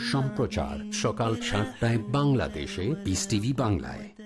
সম্প্রচার সকাল সাতটায় বাংলাদেশে বিস টিভি বাংলায়।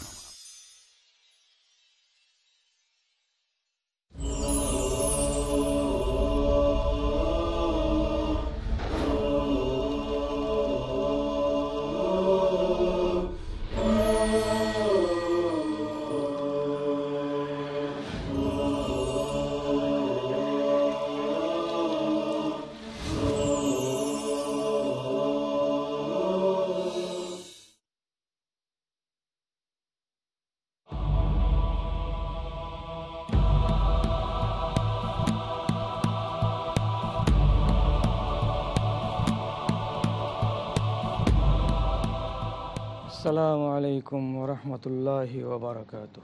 আসসালামু আলাইকুম ওরহমতুল্লাহি ওবরাকাত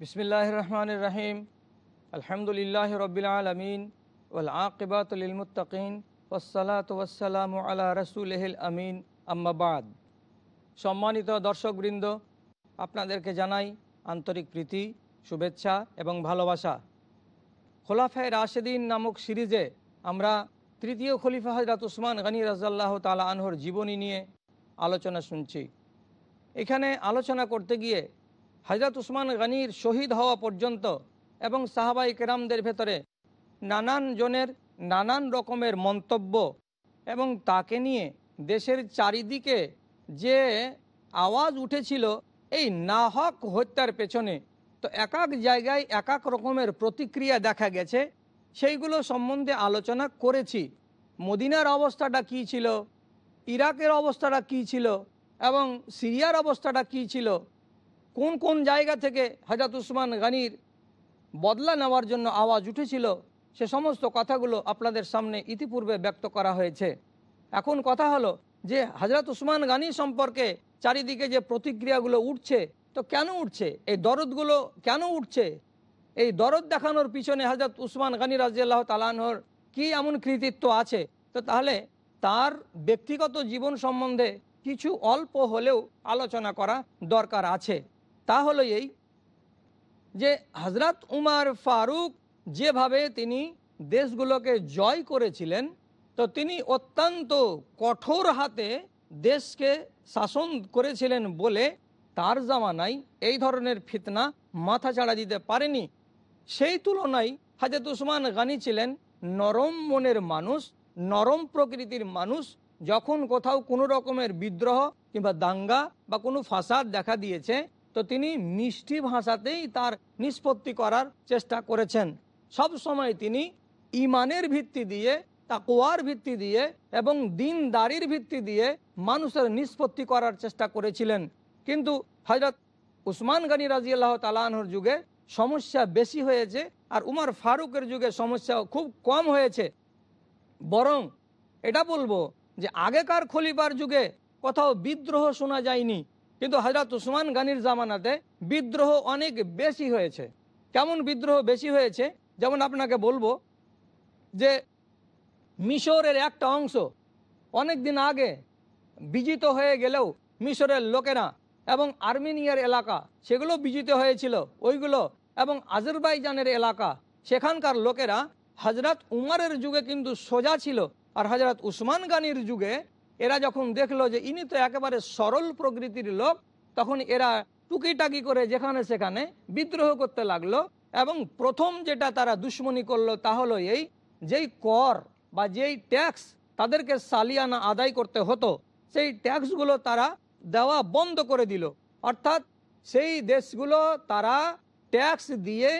বিসমিল্লাহ রহমান রাহিম। আলহামদুলিল্লাহ রবিল আলমিন ওল আকিবাতুলমুত্তকিন ওসালাত ওয়াসালাম আলা রসুলহিল আমিন। আম্মাবাদ সম্মানিত দর্শকবৃন্দ, আপনাদেরকে জানাই আন্তরিক প্রীতি, শুভেচ্ছা এবং ভালোবাসা। খোলাফায় রাশেদিন নামক সিরিজে আমরা তৃতীয় খলিফা হজরত উসমান গানী রাজাল্লাহ তালা আনহর জীবনী নিয়ে আলোচনা শুনছি। এখানে আলোচনা করতে গিয়ে হজরত উসমান গানির শহীদ হওয়া পর্যন্ত এবং সাহাবাই কেরামদের ভেতরে নানান জনের নানান রকমের মন্তব্য এবং তাকে নিয়ে দেশের চারিদিকে যে আওয়াজ উঠেছিল, এই নাহক হত্যার পেছনে তো এক এক জায়গায় এক এক রকমের প্রতিক্রিয়া দেখা গেছে। সেইগুলো সম্বন্ধে আলোচনা করেছি। মদিনার অবস্থাটা কি ছিল? ইরাকের অবস্থাটা কি ছিল? এবং সিরিয়ার অবস্থাটা কি ছিল? কোন কোন জায়গা থেকে হজরত উসমান গানির বদলা নেওয়ার জন্য আওয়াজ উঠেছিল? সে সমস্ত কথাগুলো আপনাদের সামনে ইতিপূর্বে ব্যক্ত করা হয়েছে। এখন কথা হলো যে হজরত উসমান গানি সম্পর্কে চারিদিকে যে প্রতিক্রিয়াগুলো উঠছে, তো কেন উঠছে? এই দরদগুলো কেন উঠছে? এই দরদ দেখানোর পিছনে হজরত উসমান গানী রাজিয়াল্লাহ তালানহর কি এমন কৃতিত্ব আছে? তো তাহলে তার ব্যক্তিগত জীবন সম্বন্ধে কিছু অল্প হলেও আলোচনা করা দরকার আছে। তা হলো এই যে হজরত উমার ফারুক যেভাবে তিনি দেশগুলোকে জয় করেছিলেন, তো তিনি অত্যন্ত কঠোর হাতে দেশকে শাসন করেছিলেন বলে তার জামানায় এই ধরনের ফিতনা মাথা ছাড়া দিতে পারেনি। সেই তুলনায় হাজরত উসমান গানি ছিলেন নরম মনের মানুষ, নরম প্রকৃতির মানুষ, যখন কোথাও কোনো রকমের বিদ্রোহ কিংবা দাঙ্গা বা কোনো ফাসাদ দেখা দিয়েছে, তো তিনি মিষ্টি ভাষাতেই তার নিষ্পত্তি করার চেষ্টা করেছেন। সব সময় তিনি ইমানের ভিত্তি দিয়ে তাকুয়ার ভিত্তি দিয়ে এবং দিন দিনদারির ভিত্তি দিয়ে মানুষের নিষ্পত্তি করার চেষ্টা করেছিলেন। কিন্তু হজরত উসমান গানী রাজিয়াল্লাহ তালাহর যুগে সমস্যা বেশি হয়েছে আর উমার ফারুকের যুগে সমস্যা খুব কম হয়েছে। বরং এটা বলব যে আগেকার খলিফার যুগে কোথাও বিদ্রোহ শোনা যায়নি। কিন্তু হজরত উসমান গানির জামানাতে বিদ্রোহ অনেক বেশি হয়েছে। কেমন বিদ্রোহ বেশি হয়েছে? যেমন আপনাকে বলব যে মিশরের একটা অংশ অনেক দিন আগে বিজিত হয়ে গেলেও মিশরের লোকেরা এবং আর্মেনিয়ার এলাকা সেগুলো বিজিত হয়েছিল। ওইগুলো এবং আজরবাইজানের এলাকা। সেখানকার লোকেরা হজরত উমারের যুগে কিন্তু সোজা ছিল আর হজরত উসমান গানির যুগে এরা যখন দেখল যে ইনি তো একেবারে সরল প্রকৃতির লোক, তখন এরা টুকিটাকি করে যেখানে সেখানে বিদ্রোহ করতে লাগল এবং প্রথম যেটা তারা দুশ্মনী করল তা হলো এই যেই কর বা যেই ট্যাক্স তাদেরকে সালিয়ানা আদায় করতে হতো, সেই ট্যাক্সগুলো তারা দেওয়া বন্ধ করে দিল। অর্থাৎ সেই দেশগুলো তারা ট্যাক্স দিয়ে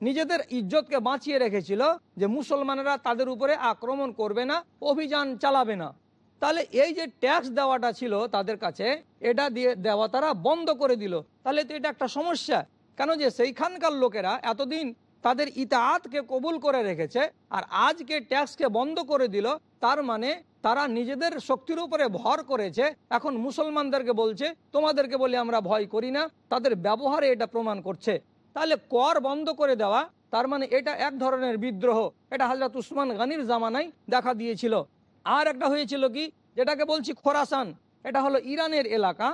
নিজেদের ইজ্জতকে বাঁচিয়ে রেখেছিল যে মুসলমানেরা তাদের উপরে আক্রমণ করবে না, অভিযান চালাবে না। তাহলে এই যে ট্যাক্স দেওয়াটা ছিল তাদের কাছে, এটা দিয়ে দেওয়া তারা বন্ধ করে দিল। তাহলে তো এটা একটা সমস্যা। কেন যে সেইখানকার লোকেরা এতদিন তাদের ইতাহাতকে কবুল করে রেখেছে আর আজকে ট্যাক্সকে বন্ধ করে দিল, তার মানে তারা নিজেদের শক্তির উপরে ভর করেছে। এখন মুসলমানদেরকে বলছে, তোমাদেরকে বলে আমরা ভয় করি না, তাদের ব্যবহারে এটা প্রমাণ করছে। তাহলে কর বন্ধ করে দেওয়া, তার মানে এটা এক ধরনের বিদ্রোহ। এটা হাজরত উসমান গানির জামানায় দেখা দিয়েছিল। আর একটা হয়েছিল কি, যেটাকে বলছি খোরাসান, এটা হলো ইরানের এলাকা।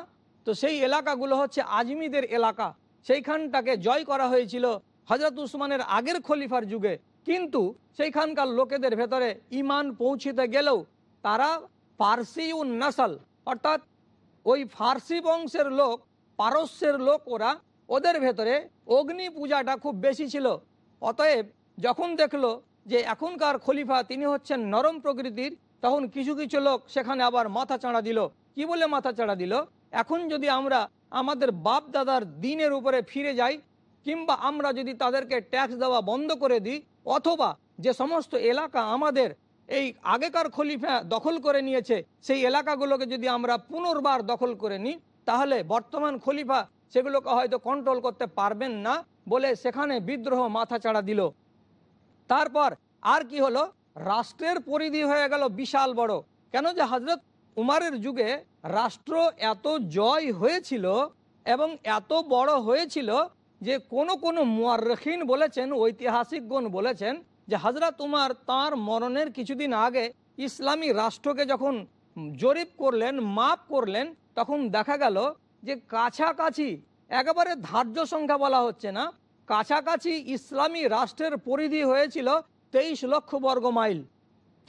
তো সেই এলাকাগুলো হচ্ছে আজমিদের এলাকা। সেইখানটাকে জয় করা হয়েছিল হজরত উসমানের আগের খলিফার যুগে। কিন্তু সেইখানকার লোকেদের ভেতরে ইমান পৌঁছিতে গেলেও তারা ফার্সি উ নাসাল, অর্থাৎ ওই ফার্সি বংশের লোক, পারস্যের লোক ওরা ওদের ভেতরে অগ্নি পূজাটা খুব বেশি ছিল। অতএব যখন দেখল যে এখনকার খলিফা তিনি হচ্ছেন নরম প্রকৃতির, তখন কিছু কিছু লোক সেখানে আবার মাথা চাড়া দিল। কি বলে মাথা চাড়া দিল? এখন যদি আমরা আমাদের বাপ দাদার দিনের উপরে ফিরে যাই, কিংবা আমরা যদি তাদেরকে ট্যাক্স দেওয়া বন্ধ করে দিই, অথবা যে সমস্ত এলাকা আমাদের এই আগেকার খলিফা দখল করে নিয়েছে, সেই এলাকাগুলোকে যদি আমরা পুনর্বার দখল করে নিই, তাহলে বর্তমান খলিফা সেগুলোকে হয়তো কন্ট্রোল করতে পারবেন না বলে সেখানে বিদ্রোহ মাথা চাড়া দিল। তারপর আর কি হলো? রাষ্ট্রের পরিধি হয়ে গেল বিশাল বড়। কেন যে হজরত উমারের যুগে রাষ্ট্র এত জয় হয়েছিল এবং এত বড় হয়েছিল যে কোন কোন মুয়ারখিন বলেছেন, ঐতিহাসিকগণ বলেছেন যে হজরত উমার তার মরণের কিছুদিন আগে ইসলামী রাষ্ট্রকে যখন জরিপ করলেন, মাপ করলেন, তখন দেখা গেল যে কাছাকাছি, একেবারে ধার্য সংখ্যা বলা হচ্ছে না, কাছাকাছি ইসলামী রাষ্ট্রের পরিধি হয়েছিল তেইশ লক্ষ বর্গ মাইল।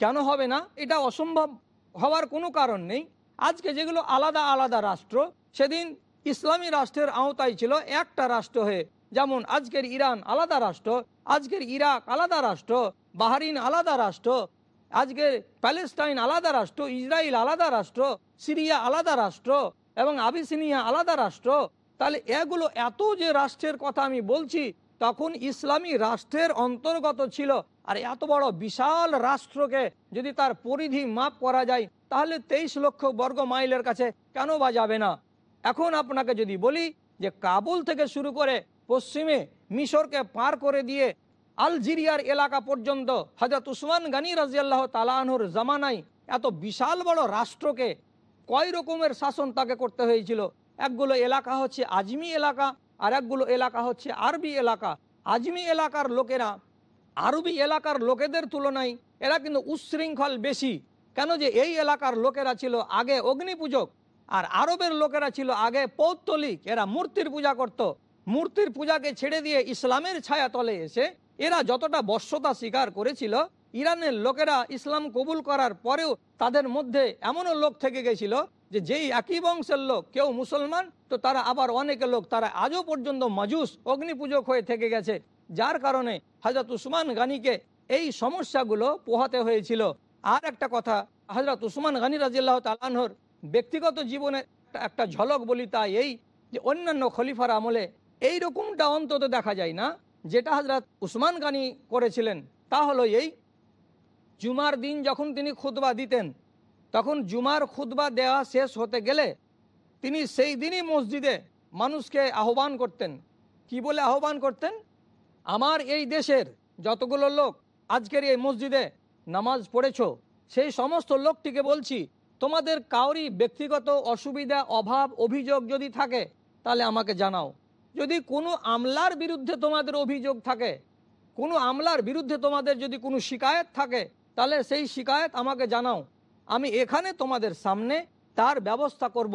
কেন হবে না? এটা অসম্ভব হওয়ার কোনো কারণ নেই। আজকে যেগুলো আলাদা আলাদা রাষ্ট্র, সেদিন ইসলামী রাষ্ট্রের আওতায় ছিল একটা রাষ্ট্র হয়ে। যেমন আজকের ইরান আলাদা রাষ্ট্র, আজকের ইরাক আলাদা রাষ্ট্র, বাহারিন আলাদা রাষ্ট্র, আজকের প্যালেস্টাইন আলাদা রাষ্ট্র ইসরায়েল আলাদা রাষ্ট্র, সিরিয়া আলাদা রাষ্ট্র এবং আবিসিনিয়া আলাদা রাষ্ট্র, তাহলে এগুলো এত যে রাষ্ট্রের কথা আমি বলছি, তখন ইসলামী রাষ্ট্রের অন্তর্গত ছিল। আর এত বড় বিশাল রাষ্ট্রকে যদি তার পরিধি মাপ করা যায়, তাহলে তেইশ লক্ষ বর্গ মাইলের কাছে কেন বা যাবে না? এখন আপনাকে যদি বলি যে কাবুল থেকে শুরু করে পশ্চিমে মিশরকে পার করে দিয়ে আলজেরিয়ার এলাকা পর্যন্ত হজরত উসমান গানি রাজিয়াল্লাহ তালাহুর জামানাই এত বিশাল বড় রাষ্ট্রকে কয় রকমের শাসন তাকে করতে হয়েছিল? একগুলো এলাকা হচ্ছে আজমি এলাকা আর একগুলো এলাকা হচ্ছে আরবি এলাকা। আজমি এলাকার লোকেরা আরবি এলাকার লোকেদের তুলনায় এরা কিন্তু উচ্ছৃঙ্খল বেশি। কেন যে এই এলাকার লোকেরা ছিল আগে অগ্নি পূজক আর আরবের লোকেরা ছিল আগে পৌত্তলিক। এরা মূর্তির পূজা করত। মূর্তির পূজাকে ছেড়ে দিয়ে ইসলামের ছায়া তলে এসে এরা যতটা বর্ষতা স্বীকার করেছিল ইরানের লোকেরা ইসলাম কবুল করার পরেও তাদের মধ্যে এমনও লোক থেকে গেছিল যে যেই একই বংশের লোক, কেউ মুসলমান, তো তারা আবার অনেকে লোক, তারা আজও পর্যন্ত মাজুস অগ্নি পূজক হয়ে থেকে গেছে। যার কারণে হজরত উসমান গানিকে এই সমস্যাগুলো পোহাতে হয়েছিল। আর একটা কথা হজরত উসমান গানি রাজিল্লাহ তালানহর ব্যক্তিগত জীবনে একটা ঝলক বলি তা এই যে অন্যান্য খলিফার আমলে এই রকমটা অন্তত দেখা যায় না। যেটা হজরত উসমান গানি করেছিলেন, তা হলো এই জুমার দিন যখন তিনি খুতবা দিতেন, তখন জুমার খুতবা দেওয়া শেষ হতে গেলে তিনি সেই দিনই মসজিদে মানুষকে আহ্বান করতেন। কি বলে আহ্বান করতেন? আমার এই দেশের যতগুলো লোক আজকের এই মসজিদে নামাজ পড়েছ, সেই সমস্ত লোকটিকে বলছি, তোমাদের কাউরি ব্যক্তিগত অসুবিধা, অভাব, অভিযোগ যদি থাকে, তাহলে আমাকে জানাও। যদি কোনো আমলার বিরুদ্ধে তোমাদের অভিযোগ থাকে, কোনো আমলার বিরুদ্ধে তোমাদের যদি কোনো শিকায়ত থাকে তাহলে সেই শিকায়ত আমাকে জানাও। আমি এখানে তোমাদের সামনে তার ব্যবস্থা করব।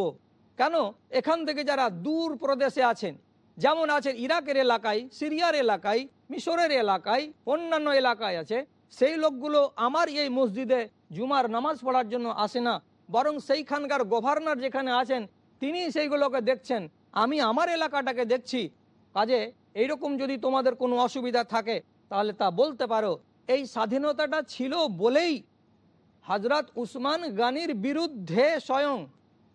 কেন? এখান থেকে যারা দূর প্রদেশে আছেন, যেমন আছেন ইরাকের এলাকায়, সিরিয়ার এলাকায়, মিশরের এলাকায়, অন্যান্য এলাকায় আছে, সেই লোকগুলো আমার এই মসজিদে জুমার নামাজ পড়ার জন্য আসে না। বরং সেইখানকার গভর্নর যেখানে আছেন, তিনি সেইগুলোকে দেখছেন। আমি আমার এলাকাটাকে দেখছি। কাজে, এইরকম যদি তোমাদের কোনো অসুবিধা থাকে, তাহলে তা বলতে পারো। এই স্বাধীনতাটা ছিল বলেই হজরত উসমান গানির বিরুদ্ধে স্বয়ং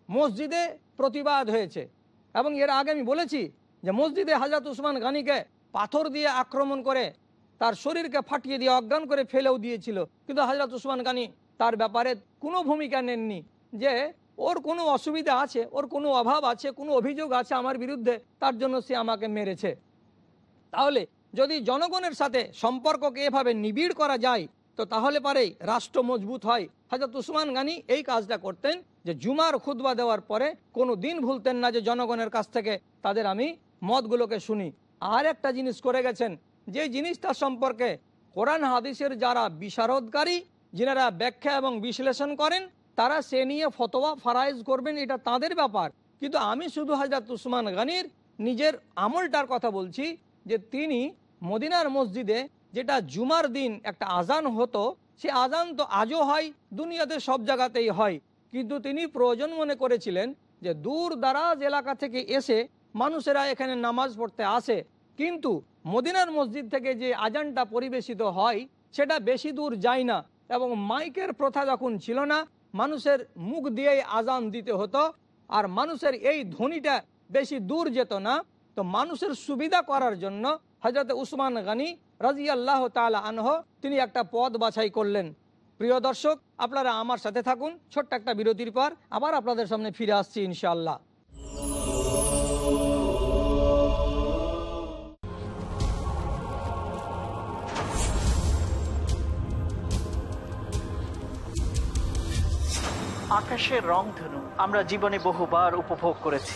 মসজিদে প্রতিবাদ হয়েছে। এবং এর আগে আমি বলেছি যে মসজিদে হজরত উসমান গানিকে পাথর দিয়ে আক্রমণ করে তার শরীরকে ফাটিয়ে দিয়ে অজ্ঞান করে ফেলেও দিয়েছিল। কিন্তু হজরত উসমান গানি তার ব্যাপারে কোনো ভূমিকা নেননি যে ওর কোনো অসুবিধা আছে, ওর কোনো অভাব আছে, কোনো অভিযোগ আছে আমার বিরুদ্ধে, তার জন্য সে আমাকে মেরেছে। তাহলে যদি জনগণের সাথে সম্পর্ককে এভাবে নিবিড় করা যায়, তো তাহলে পারেই রাষ্ট্র মজবুত হয়। হাজরত উসমান গানি এই কাজটা করতেন যে জুমার খুদবা দেওয়ার পরে কোনো দিন ভুলতেন না যে জনগণের কাছ থেকে, তাদের আমি মতগুলোকে শুনি। আর একটা জিনিস করে গেছেন, যে জিনিসটা সম্পর্কে কোরআন হাদিসের যারা বিশারদকারী, যিনারা ব্যাখ্যা এবং বিশ্লেষণ করেন, তারা সে নিয়ে ফতোয়া ফারাইজ করবেন, এটা তাদের ব্যাপার। কিন্তু আমি শুধু হাজরত উসমান গানির নিজের আমলটার কথা বলছি, যে তিনি মদিনার মসজিদে যেটা জুমার দিন একটা আজান হতো, সে আজান তো আজও হয়, দুনিয়াতে সব জায়গাতেই হয়। কিন্তু তিনি প্রয়োজন মনে করেছিলেন যে দূর দারাজ এলাকা থেকে এসে মানুষেরা এখানে নামাজ পড়তে আসে। কিন্তু মদিনার মসজিদ থেকে যে আজানটা পরিবেশিত হয়, সেটা বেশি দূর যায় না এবং মাইকের প্রথা যখন ছিল না, মানুষের মুখ দিয়েই আজান দিতে হতো আর মানুষের এই ধ্বনিটা বেশি দূর যেত না। তো মানুষের সুবিধা করার জন্য হজরত উসমান গানি রাজি আল্লাহ তালা আনহ, তিনি একটা পদ বাছাই করলেন। প্রিয় দর্শক, আপনারা আমার সাথে থাকুন, ছোট্ট একটা বিরতির পর আবার আপনাদের সামনে ফিরে আসছি ইনশাআল্লাহ। আকাশের রংধনু আমরা জীবনে বহুবার উপভোগ করেছি।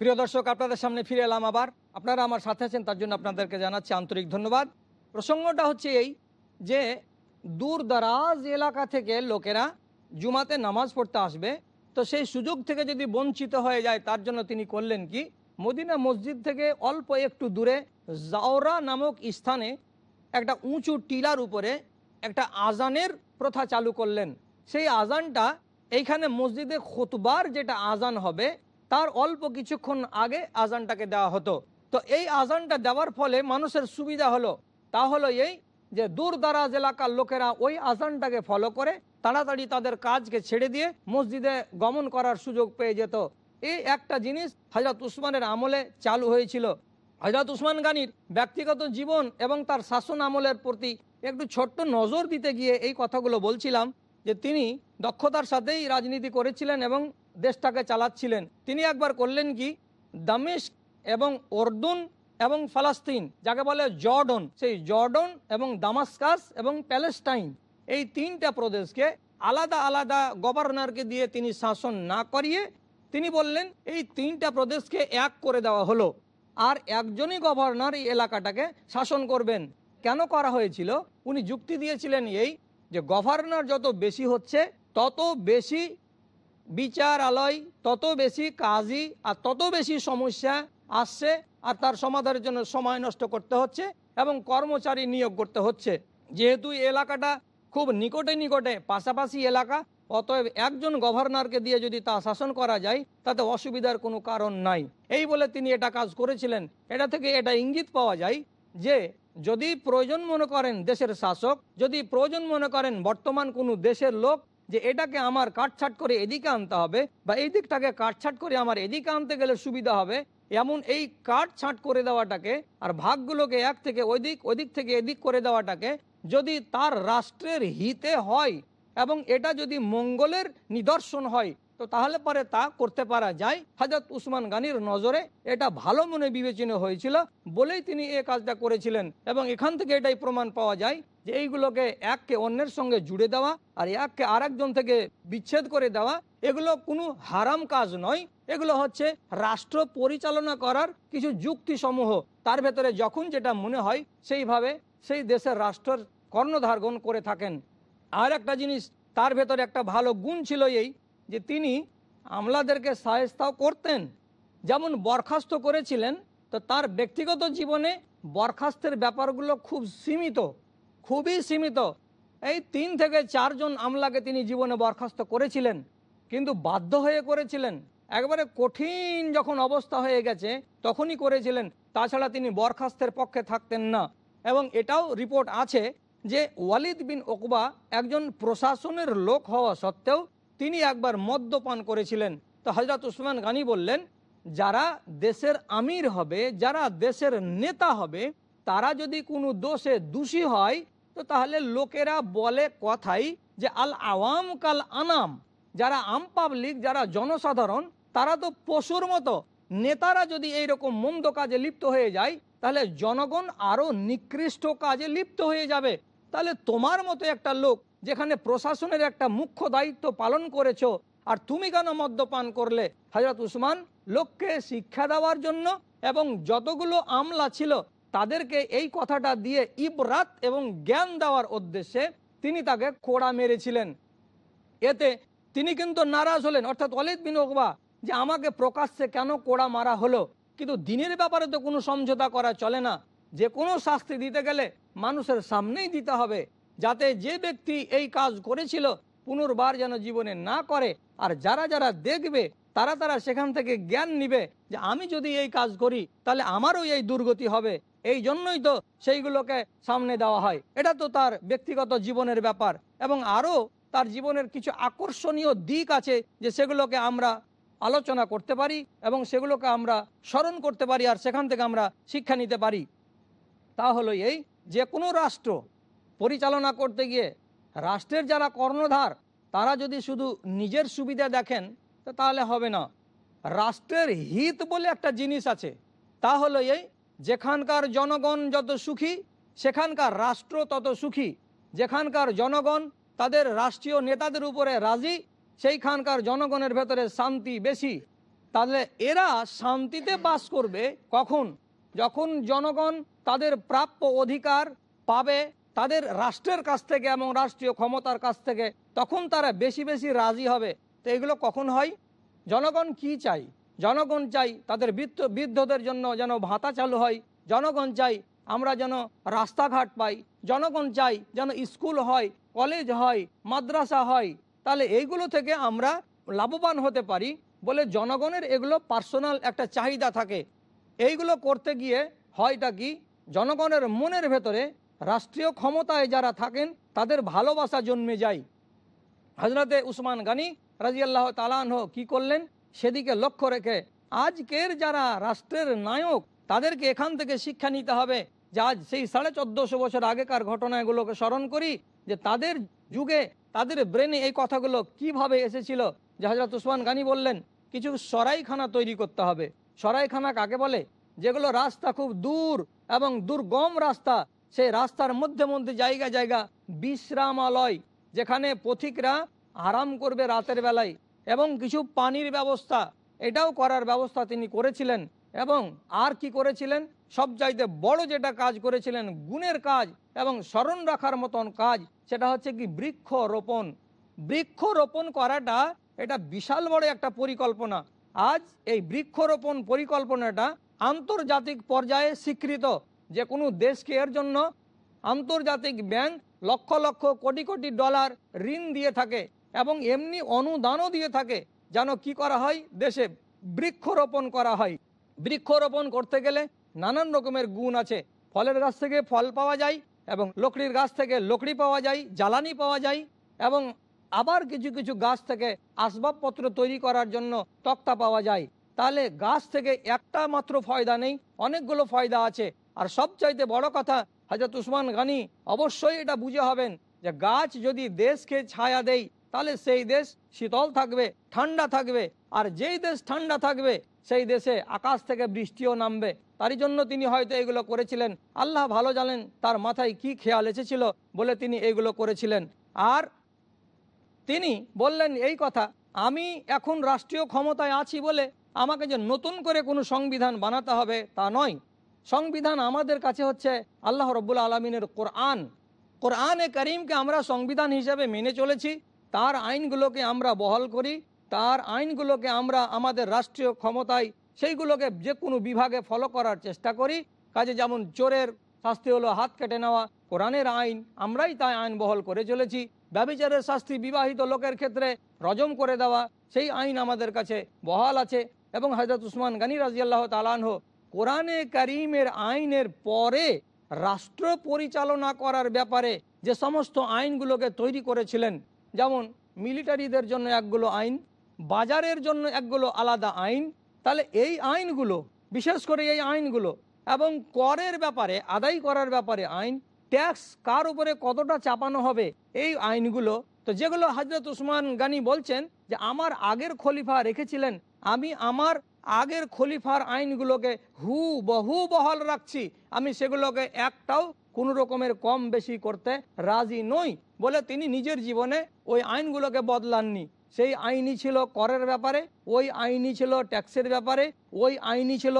প্রিয় দর্শক, আপনাদের সামনে ফিরে এলাম আবার। আপনারা আমার সাথে আছেন, তার জন্য আপনাদেরকে জানাচ্ছি আন্তরিক ধন্যবাদ। প্রসঙ্গটা হচ্ছে এই যে, দূর দারাজ এলাকা থেকে লোকেরা জুমাতে নামাজ পড়তে আসবে। তো সেই সুযোগ থেকে যদি বঞ্চিত হয়ে যায়, তার জন্য তিনি করলেন কি? মদিনা মসজিদ থেকে অল্প একটু দূরে জাওরা নামক স্থানে একটা উঁচু টিলার উপরে একটা আজানের প্রথা চালু করলেন। সেই আজানটা এইখানে মসজিদে খুতবার যেটা আজান হবে তার অল্প কিছুক্ষণ আগে আজানটাকে দেওয়া হতো। তো এই আজানটা দেওয়ার ফলে মানুষের সুবিধা হলো। তা হলো এই যে দূর দারাজ এলাকার লোকেরা ওই আজানটাকে ফলো করে, তাড়াতাড়ি তাদের কাজকে ছেড়ে দিয়ে মসজিদে গমন করার সুযোগ পেয়ে যেত। এই একটা জিনিস হজরত উসমানের আমলে চালু হয়েছিল। হজরত উসমান গানির ব্যক্তিগত জীবন এবং তার শাসন আমলের প্রতি একটু ছোট্ট নজর দিতে গিয়ে এই কথাগুলো বলছিলাম যে তিনি দক্ষতার সাথেই রাজনীতি করেছিলেন এবং দেশটাকে চালাচ্ছিলেন। তিনি একবার করলেন কি? দামেস্ক এবং অর্দুন এবং ফালাস্তিন, যাকে বলে জর্ডন। সেই জর্ডন এবং দামাস্কাস এবং প্যালেস্টাইন এই তিনটা প্রদেশকে আলাদা আলাদা গভর্নরকে দিয়ে তিনি শাসন না করিয়ে তিনি বললেন, এই তিনটা প্রদেশকে এক করে দেওয়া হলো। আর একজনই গভর্নর এই এলাকাটাকে শাসন করবেন। কেন করা হয়েছিল? উনি যুক্তি দিয়েছিলেন এই যে গভর্নর যত বেশি হচ্ছে, তত বেশি বিচারালয় তত বেশি কাজই আর তত বেশি সমস্যা আসছে আর তার সমাধানের জন্য সময় নষ্ট করতে হচ্ছে এবং কর্মচারী নিয়োগ করতে হচ্ছে। যেহেতু এলাকাটা খুব নিকটে নিকটে পাশাপাশি এলাকা, অতএব একজন গভর্নরকে দিয়ে যদি তা শাসন করা যায়, তাতে অসুবিধার কোনো কারণ নাই। এই বলে তিনি এটা কাজ করেছিলেন। এটা থেকে এটা ইঙ্গিত পাওয়া যায় যে, যদি প্রয়োজন মনে করেন দেশের শাসক, যদি প্রয়োজন মনে করেন বর্তমান কোনো দেশের লোক যে এটাকে আমার কাটছাট করে এদিকে আনতে হবে বা এই দিকটাকে কাটছাট করে আমার এদিকে আনতে গেলে সুবিধা হবে, এমন এই কাটছাট করে দেওয়াটাকে আর ভাগগুলোকে এক থেকে ওই দিক ওই দিক থেকে এদিক করে দেওয়াটাকে যদি তার রাষ্ট্রের হিতে হয় এবং এটা যদি মঙ্গলের নিদর্শন হয় তো তাহলে পরে তা করতে পারা যায়। হাজরত উসমান গানির নজরে এটা ভালো মনে বিবেচনা হয়েছিল বলেই তিনি এ কাজটা করেছিলেন এবং এখান থেকে এটাই প্রমাণ পাওয়া যায় যে এইগুলোকে এককে অন্যের সঙ্গে জুড়ে দেওয়া আর এককে আরেকজন থেকে বিচ্ছেদ করে দেওয়া, এগুলো কোনো হারাম কাজ নয়। এগুলো হচ্ছে রাষ্ট্র পরিচালনা করার কিছু যুক্তি সমূহ তার ভেতরে যখন যেটা মনে হয় সেইভাবে সেই দেশের রাষ্ট্রের কর্ণধারগণ করে থাকেন। আর একটা জিনিস, তার ভেতরে একটা ভালো গুণ ছিল এই যে তিনি আমলাদেরকে সাহেস্তাও করতেন। যেমন বরখাস্ত করেছিলেন, তো তার ব্যক্তিগত জীবনে বরখাস্তের ব্যাপারগুলো খুব সীমিত, খুবই সীমিত। এই তিন থেকে চারজন আমলাকে তিনি জীবনে বরখাস্ত করেছিলেন, কিন্তু বাধ্য হয়ে করেছিলেন। একবারে কঠিন যখন অবস্থা হয়ে গেছে, তখনই করেছিলেন। তাছাড়া তিনি বরখাস্তের পক্ষে থাকতেন না। এবং এটাও রিপোর্ট আছে যে ওয়ালিদ বিন ওকবা একজন প্রশাসনের লোক হওয়া সত্ত্বেও তিনি একবার মদ্যপান করেছিলেন। তো হজরত উসমান গানি বললেন, যারা দেশের আমির হবে, যারা দেশের নেতা হবে, তারা যদি কোনো দোষে দোষী হয়, তো তাহলে লোকেরা বলে কথাই যে, আল আওয়াম কাল আনাম। যারা আম পাবলিক, যারা জনসাধারণ, তারা তো পশুর মতো। নেতারা যদি এইরকম মন্দ কাজে লিপ্ত হয়ে যায়, তাহলে জনগণ আরও নিকৃষ্ট কাজে লিপ্ত হয়ে যাবে। তাহলে তোমার মতো একটা লোক যেখানে প্রশাসনের একটা মুখ্য দায়িত্ব পালন করেছ, আর তুমি কেন মদ্যপান করলে? হজরত উসমান লোককে শিক্ষা দেওয়ার জন্য এবং যতগুলো আমলা ছিল তাদেরকে এই কথাটা দিয়ে ইবরাত এবং জ্ঞান দেওয়ার উদ্দেশ্যে তিনি তাকে কোড়া মেরেছিলেন। এতে তিনি কিন্তু নারাজ হলেন। অর্থাৎ অলিদ বিন ওকবা যে আমাকে প্রকাশ্যে কেন কোড়া মারা হলো? কিন্তু দিনের ব্যাপারে তো কোনো সমঝোতা করা চলে না। যে কোনো শাস্তি দিতে গেলে মানুষের সামনেই দিতে হবে, যাতে যে ব্যক্তি এই কাজ করেছিল পুনর্বার যেন জীবনে না করে। আর যারা যারা দেখবে, তারা তারা সেখান থেকে জ্ঞান নিবে যে আমি যদি এই কাজ করি, তাহলে আমারও এই দুর্গতি হবে। এই জন্যই তো সেইগুলোকে সামনে দেওয়া হয়। এটা তো তার ব্যক্তিগত জীবনের ব্যাপার। এবং আরও তার জীবনের কিছু আকর্ষণীয় দিক আছে যে সেগুলোকে আমরা আলোচনা করতে পারি এবং সেগুলোকে আমরা স্মরণ করতে পারি আর সেখান থেকে আমরা শিক্ষা নিতে পারি। তা হলো এই যে কোনো রাষ্ট্র পরিচালনা করতে গিয়ে রাষ্ট্রের যারা কর্ণধার, তারা যদি শুধু নিজের সুবিধা দেখেন তাহলে হবে না। রাষ্ট্রের হিত বলে একটা জিনিস আছে, তা হলো এই, যেখানকার জনগণ যত সুখী, সেখানকার রাষ্ট্র তত সুখী। যেখানকার জনগণ তাদের রাষ্ট্রীয় নেতাদের উপরে রাজি, সেইখানকার জনগণের ভেতরে শান্তি বেশি। তাহলে এরা শান্তিতে বাস করবে কখন? যখন জনগণ তাদের প্রাপ্য অধিকার পাবে তাদের রাষ্ট্রের কাছ থেকে এবং রাষ্ট্রীয় ক্ষমতার কাছ থেকে। তখন তারা বেশি বেশি রাজি হবে। তো এগুলো কখন হয়? জনগণ কি চাই? জনগণ চাই তাদের বৃদ্ধ বৃদ্ধদের জন্য যেন ভাতা চালু হয়। জনগণ চাই আমরা যেন রাস্তাঘাট পাই। জনগণ চাই যেন স্কুল হয়, কলেজ হয়, মাদ্রাসা হয়। তাহলে এইগুলো থেকে আমরা লাভবান হতে পারি বলে জনগণের এগুলো পার্সোনাল একটা চাহিদা থাকে। এইগুলো করতে গিয়ে হয়টা কি? জনগণের মনের ভেতরে রাষ্ট্রীয় ক্ষমতায় যারা থাকেন, তাদের ভালোবাসা জন্মে যায়। হজরতে উসমান গানি রাজি আল্লাহ তালানহ কি করলেন? সেদিকে লক্ষ্য রেখে আজকের যারা রাষ্ট্রের নায়ক, তাদেরকে এখান থেকে শিক্ষা নিতে হবে যে আজ সেই সাড়ে চোদ্দশো বছর আগেকার ঘটনাগুলোকে স্মরণ করি যে তাদের যুগে তাদের ব্রেনে এই কথাগুলো কীভাবে এসেছিল। যে হজরত উসমান গানি বললেন, কিছু সরাইখানা তৈরি করতে হবে। সরাইখানা কাকে বলে? যেগুলো রাস্তা খুব দূর এবং দুর্গম রাস্তা, সেই রাস্তার মধ্যে মধ্যে জায়গা জায়গা বিশ্রামালয়, যেখানে পথিকরা আরাম করবে রাতের বেলায় এবং কিছু পানির ব্যবস্থা। এটাও করার ব্যবস্থা তিনি করেছিলেন এবং আর কি করেছিলেন? সব চাইতে বড় যেটা কাজ করেছিলেন গুণের কাজ এবং স্মরণ রাখার মতন কাজ, সেটা হচ্ছে কি বৃক্ষ রোপণ বৃক্ষ রোপণ করাটা এটা বিশাল বড় একটা পরিকল্পনা। আজ এই বৃক্ষরোপণ পরিকল্পনাটা আন্তর্জাতিক পর্যায়ে স্বীকৃত যে কোনো দেশকে এর জন্য আন্তর্জাতিক ব্যাংক লক্ষ লক্ষ কোটি কোটি ডলার ঋণ দিয়ে থাকে এবং এমনি অনুদানও দিয়ে থাকে যেন কি করা হয়? দেশে বৃক্ষরোপণ করা হয়। বৃক্ষরোপণ করতে গেলে নানান রকমের গুণ আছে। ফলের গাছ থেকে ফল পাওয়া যায় এবং লকড়ির গাছ থেকে লকড়ি পাওয়া যায়, জ্বালানি পাওয়া যায় এবং আবার কিছু কিছু গাছ থেকে আসবাবপত্র তৈরি করার জন্য তক্তা পাওয়া যায়। তাহলে গাছ থেকে একটা মাত্র ফয়দা নেই, অনেকগুলো ফয়দা আছে। আর সবচাইতে বড় কথা হাজরত উসমান গানি অবশ্যই এটা বুঝে হবেন যে গাছ যদি দেশকে ছায়া দেয় তাহলে সেই দেশ শীতল থাকবে, ঠান্ডা থাকবে। আর যেই দেশ ঠান্ডা থাকবে, সেই দেশে আকাশ থেকে বৃষ্টিও নামবে। তারই জন্য তিনি হয়তো এগুলো করেছিলেন। আল্লাহ ভালো জানেন তার মাথায় কি খেয়াল এসেছিল বলে তিনি এইগুলো করেছিলেন। আর তিনি বললেন এই কথা, আমি এখন রাষ্ট্রীয় ক্ষমতায় আছি বলে আমাকে যে নতুন করে কোনো সংবিধান বানাতে হবে তা নয়। সংবিধান আমাদের কাছে হচ্ছে আল্লাহ রব্বুল আলমিনের কোরআন। কোরআনে করিমকে আমরা সংবিধান হিসেবে মেনে চলেছি, তার আইনগুলোকে আমরা বহাল করি, তার আইনগুলোকে আমরা আমাদের রাষ্ট্রীয় ক্ষমতায় সেইগুলোকে যে কোনো বিভাগে ফলো করার চেষ্টা করি। কাজে যেমন চোরের শাস্তি হলো হাত কেটে নেওয়া, কোরআনের আইন, আমরাই তাই আইন বহল করে চলেছি। ব্যবিচারের শাস্তি বিবাহিত লোকের ক্ষেত্রে রজম করে দেওয়া, সেই আইন আমাদের কাছে বহাল আছে। এবং হজরত উসমান গানী রাজিয়াল্লাহ তালানহ কোরআনে করিমের আইনের পরে রাষ্ট্র পরিচালনা করার ব্যাপারে যে সমস্ত আইনগুলোকে তৈরি করেছিলেন, যেমন মিলিটারিদের জন্য একগুলো আইন, বাজারের জন্য একগুলো আলাদা আইন, তাহলে এই আইনগুলো, বিশেষ করে এই আইনগুলো এবং করের ব্যাপারে, আদায় করার ব্যাপারে আইন, ট্যাক্স কার উপরে কতটা চাপানো হবে, এই আইনগুলো, তো যেগুলো হজরত উসমান গানি বলছেন যে আমার আগের খলিফা রেখেছিলেন আমি আমার আগের খলিফার আইনগুলোকে হু বহু বহাল রাখছি। আমি সেগুলোকে একটাও কোনো রকমের কম বেশি করতে রাজি নই বলে তিনি নিজের জীবনে ওই আইনগুলোকে বদলাননি। সেই আইনই ছিল করের ব্যাপারে, ওই আইনই ছিল ট্যাক্সের ব্যাপারে, ওই আইনই ছিল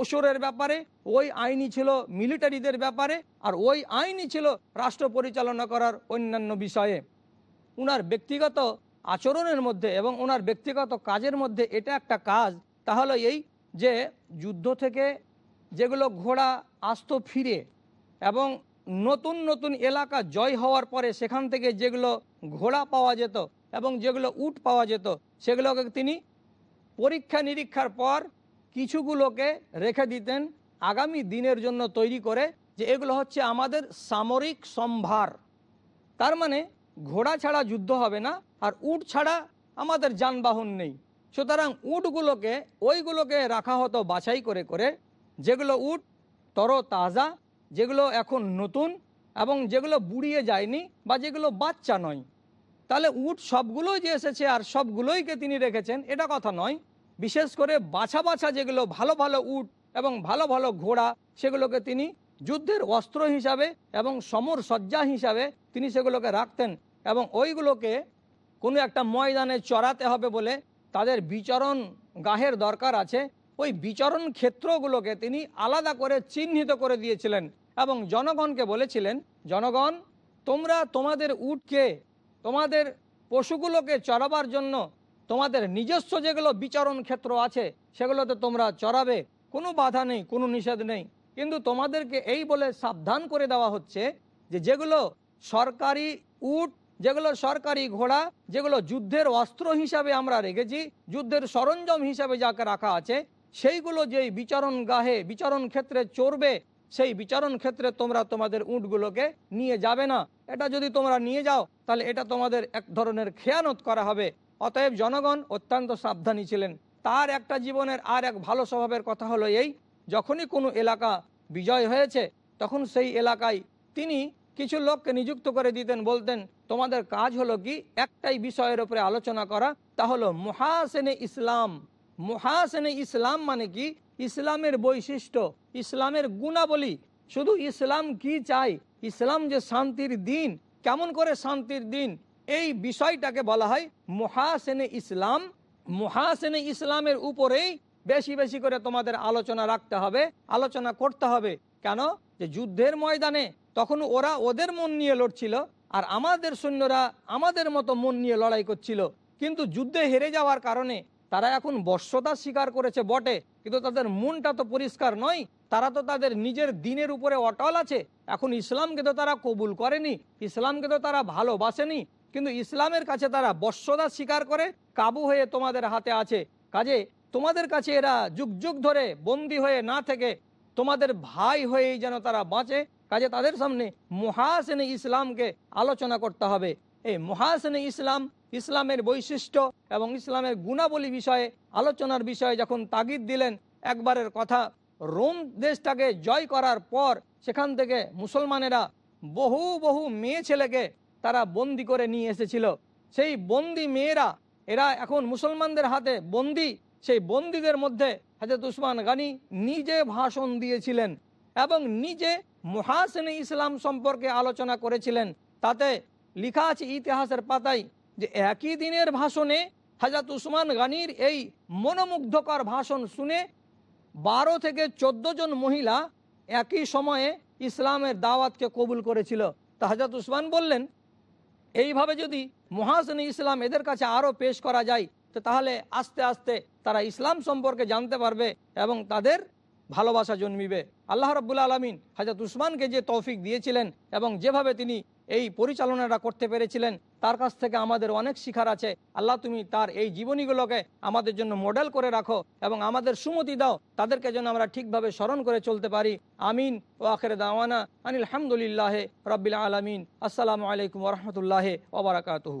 ওসরের ব্যাপারে, ওই আইনই ছিল মিলিটারিদের ব্যাপারে, আর ওই আইনই ছিল রাষ্ট্র পরিচালনা করার অন্যান্য বিষয়ে। উনার ব্যক্তিগত আচরণের মধ্যে এবং ওনার ব্যক্তিগত কাজের মধ্যে এটা একটা কাজ, তাহলে এই যে যুদ্ধ থেকে যেগুলো ঘোড়া আসতো ফিরে এবং নতুন নতুন এলাকা জয় হওয়ার পরে সেখান থেকে যেগুলো ঘোড়া পাওয়া যেত এবং যেগুলো উট পাওয়া যেত, সেগুলোকে তিনি পরীক্ষা নিরীক্ষার পর কিছুগুলোকে রেখে দিতেন আগামী দিনের জন্য তৈরি করে যে এগুলো হচ্ছে আমাদের সামরিক সম্ভার। তার মানে ঘোড়া ছাড়া যুদ্ধ হবে না আর উট ছাড়া আমাদের যানবাহন নেই। সুতরাং উটগুলোকে, ওইগুলোকে রাখা হতো বাছাই করে করে, যেগুলো উট তর তাজা যেগুলো এখন নতুন এবং যেগুলো বুড়িয়ে যায়নি বা যেগুলো বাচ্চা নয়। তাহলে উট সবগুলোই যে এসেছে আর সবগুলোইকে তিনি রেখেছেন, এটা কথা নয়। বিশেষ করে বাছা বাছা যেগুলো ভালো ভালো উট এবং ভালো ভালো ঘোড়া, সেগুলোকে তিনি যুদ্ধের অস্ত্র হিসাবে এবং সমর সজ্জা হিসাবে তিনি সেগুলোকে রাখতেন এবং ওইগুলোকে কোনো একটা ময়দানে চড়াতে হবে বলে তাদের বিচরণ গাহের দরকার আছে। ওই বিচরণ ক্ষেত্রগুলোকে তিনি আলাদা করে চিহ্নিত করে দিয়েছিলেন এবং জনগণকে বলেছিলেন, জনগণ, তোমরা তোমাদের উটকে, তোমাদের পশুগুলোকে চড়াবার জন্য তোমাদের নিজস্ব যেগুলো বিচরণ ক্ষেত্র আছে, সেগুলোতে তোমরা চড়াবে। কোনো বাধা নেই, কোনো নিষেধ নেই। কিন্তু তোমাদেরকে এই বলে সাবধান করে দেওয়া হচ্ছে যে যেগুলো সরকারি উট যেগুলো সরকারি ঘোড়া, যেগুলো যুদ্ধের অস্ত্র হিসাবে আমরা রেখেছি, যুদ্ধের সরঞ্জাম হিসাবে যাকে রাখা আছে, সেইগুলো যেই বিচরণ গাহে, বিচরণ ক্ষেত্রে চড়বে, সেই বিচরণ ক্ষেত্রে তোমরা তোমাদের উঁটগুলোকে নিয়ে যাবে না। এটা যদি তোমরা নিয়ে যাও, তাহলে এটা তোমাদের এক ধরনের খেয়ানত করা হবে। অতএব জনগণ অত্যন্ত সাবধানী ছিলেন। তার একটা জীবনের আর এক ভালো স্বভাবের কথা হলো এই, যখনই কোনো এলাকা বিজয় হয়েছে, তখন সেই এলাকায় তিনি কিছু লোককে নিযুক্ত করে দিতেন, বলতেন, তোমাদের কাজ হলো কি? একটাই বিষয়ের উপরে আলোচনা করা, তা হলো মহাসেনে ইসলাম। মহাসেনে ইসলাম মানে কি? ইসলামের বৈশিষ্ট্য, ইসলামের গুণাবলী। শুধু ইসলাম কি চাই? ইসলাম যে শান্তির দিন, কেমন করে শান্তির দিন? এই বিষয়টাকে বলা হয় মহাসেনে ইসলাম। মহাসেনে ইসলামের উপরেই বেশি বেশি করে তোমাদের আলোচনা রাখতে হবে, আলোচনা করতে হবে। কেন? যে যুদ্ধের ময়দানে তখন ওরা ওদের মন নিয়ে লড়ছিল আর আমাদের সৈন্যরা আমাদের মতো মন নিয়ে লড়াই করছিল। কিন্তু যুদ্ধে হেরে যাওয়ার কারণে তারা এখন বর্ষতা স্বীকার করেছে বটে, কিন্তু তাদের মনটা তো পরিষ্কার নয়। তারা তো তাদের নিজের দিনের উপরে অটল আছে। এখন ইসলামকে তো তারা কবুল করেনি, ইসলামকে তো তারা ভালোবাসেনি। কিন্তু ইসলামের কাছে তারা বর্ষতা স্বীকার করে কাবু হয়ে তোমাদের হাতে আছে। কাজে তোমাদের কাছে এরা যুগ যুগ ধরে বন্দি হয়ে না থেকে তোমাদের ভাই হয়েই যেন তারা বাঁচে। কাজে তাদের সামনে মহাসেনে ইসলামকে আলোচনা করতে হবে। এই মহাসেনে ইসলাম, ইসলামের বৈশিষ্ট্য এবং ইসলামের গুণাবলী বিষয়ে আলোচনার বিষয়ে যখন তাগিদ দিলেন, একবারের কথা, রোম দেশটাকে জয় করার পর সেখান থেকে মুসলমানেরা বহু বহু মেয়ে ছেলেকে তারা বন্দি করে নিয়ে এসেছিল। সেই বন্দি মেয়েরা, এরা এখন মুসলমানদের হাতে বন্দি। সেই বন্দীদের মধ্যে হাজরত উসমান গানি নিজে ভাষণ দিয়েছিলেন এবং নিজে মহাসেনে ইসলাম সম্পর্কে আলোচনা করেছিলেন। তাতে লেখা আছে ইতিহাসের পাতায় যে একই দিনের ভাষণে হাজাত উসমান গানির এই মনোমুগ্ধকর ভাষণ শুনে বারো থেকে চোদ্দ জন মহিলা একই সময়ে ইসলামের দাওয়াতকে কবুল করেছিল। তা হাজরত উসমান বললেন, এইভাবে যদি মহাসেন ইসলাম এদের কাছে আরও পেশ করা যায়, তো তাহলে আস্তে আস্তে তারা ইসলাম সম্পর্কে জানতে পারবে এবং তাদের ভালোবাসা জন্মিবে। আল্লাহ রব্বুল আলমিন হাজরত উসমানকে যে তৌফিক দিয়েছিলেন এবং যেভাবে তিনি এই পরিচালনাটা করতে পেরেছিলেন, তার কাছ থেকে আমাদের অনেক শিখার আছে। আল্লাহ তুমি তার এই জীবনীগুলোকে আমাদের জন্য মডেল করে রাখো এবং আমাদের সুমতি দাও, তাদেরকে যেন আমরা ঠিকভাবে স্মরণ করে চলতে পারি। আমিন। ও আখের দাওয়ানা আনিল হামদুলিল্লাহ রব্বিল আলমিন। আসসালামু আলাইকুম রহমতুল্লাহ ওবরাকাতহু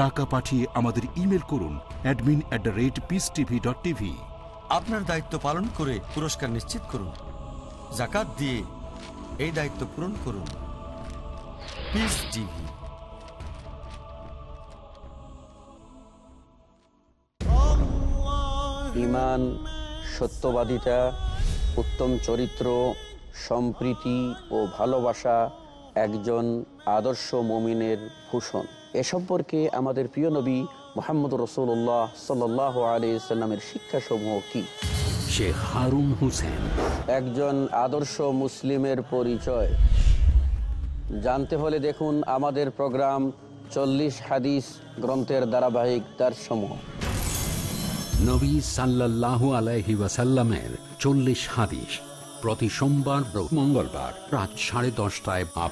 টাকা পাঠিয়ে আমাদের ইমেল করুন admin at the rate Peace TV dot TV আপনার দায়িত্ব পালন করে পুরস্কার নিশ্চিত করুন। জাকাত দিয়ে এই দায়িত্ব পূরণ করুন। পিস টিভি ইমান সত্যবাদিতা উত্তম চরিত্র সম্প্রীতি ও ভালোবাসা একজন আদর্শ মমিনের ভূষণ। এ সম্পর্কে আমাদের প্রিয় নবী মোহাম্মদ রসুল্লাহ সাল্লাহ আলিয়াল্লামের শিক্ষাসমূহ কি? শেখ হারুন হোসেন। একজন আদর্শ মুসলিমের পরিচয়। জানতে হলে দেখুন আমাদের প্রোগ্রাম চল্লিশ হাদিস গ্রন্থের ধারাবাহিক তার সমূহ নবী সাল্লাল্লাহু আলাইহি ওয়াসাল্লামের চল্লিশ হাদিস প্রতি সোমবার মঙ্গলবার রাত সাড়ে দশটায় বা